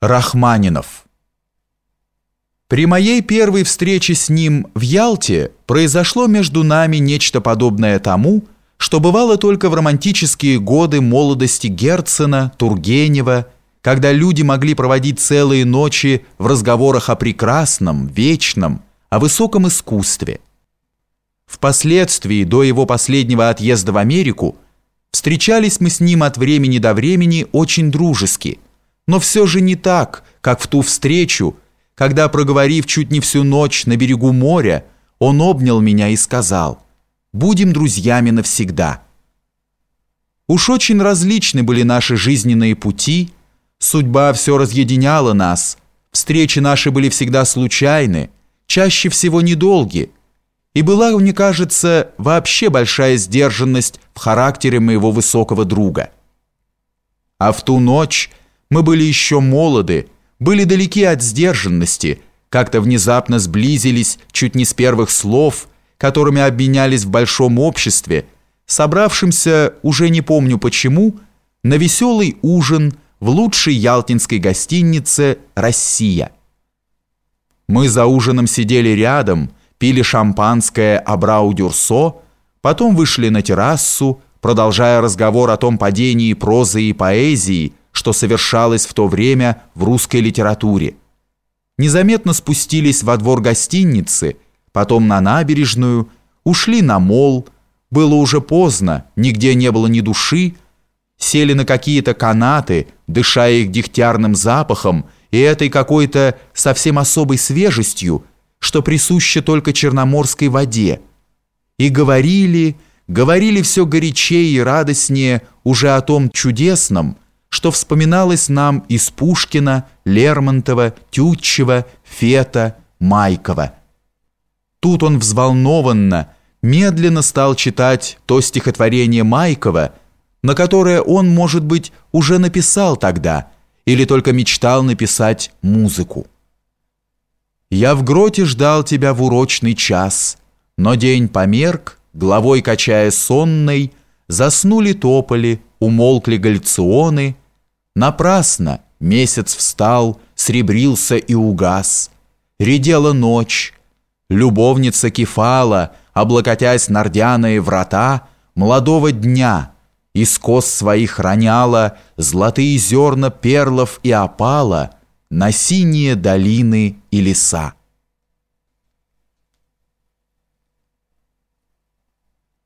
Рахманинов При моей первой встрече с ним в Ялте произошло между нами нечто подобное тому, что бывало только в романтические годы молодости Герцена, Тургенева, когда люди могли проводить целые ночи в разговорах о прекрасном, вечном, о высоком искусстве. Впоследствии, до его последнего отъезда в Америку, встречались мы с ним от времени до времени очень дружески – но все же не так, как в ту встречу, когда, проговорив чуть не всю ночь на берегу моря, он обнял меня и сказал «Будем друзьями навсегда». Уж очень различны были наши жизненные пути, судьба все разъединяла нас, встречи наши были всегда случайны, чаще всего недолги, и была, мне кажется, вообще большая сдержанность в характере моего высокого друга. А в ту ночь мы были еще молоды, были далеки от сдержанности, как-то внезапно сблизились чуть не с первых слов, которыми обменялись в большом обществе, собравшимся, уже не помню почему, на веселый ужин в лучшей ялтинской гостинице «Россия». Мы за ужином сидели рядом, пили шампанское Абрау-Дюрсо, потом вышли на террасу, продолжая разговор о том падении прозы и поэзии, что совершалось в то время в русской литературе. Незаметно спустились во двор гостиницы, потом на набережную, ушли на мол, было уже поздно, нигде не было ни души, сели на какие-то канаты, дыша их дегтярным запахом и этой какой-то совсем особой свежестью, что присуще только черноморской воде, и говорили, говорили все горячее и радостнее уже о том чудесном, что вспоминалось нам из Пушкина, Лермонтова, Тютчева, Фета, Майкова. Тут он взволнованно, медленно стал читать то стихотворение Майкова, на которое он, может быть, уже написал тогда, или только мечтал написать музыку. «Я в гроте ждал тебя в урочный час, но день померк, головой качая сонной, заснули тополи, умолкли галлюционы, Напрасно месяц встал, сребрился и угас. Редела ночь, любовница Кефала, облокотясь на рдяные врата, молодого дня, из кос своих роняла золотые зерна перлов и опала на синие долины и леса.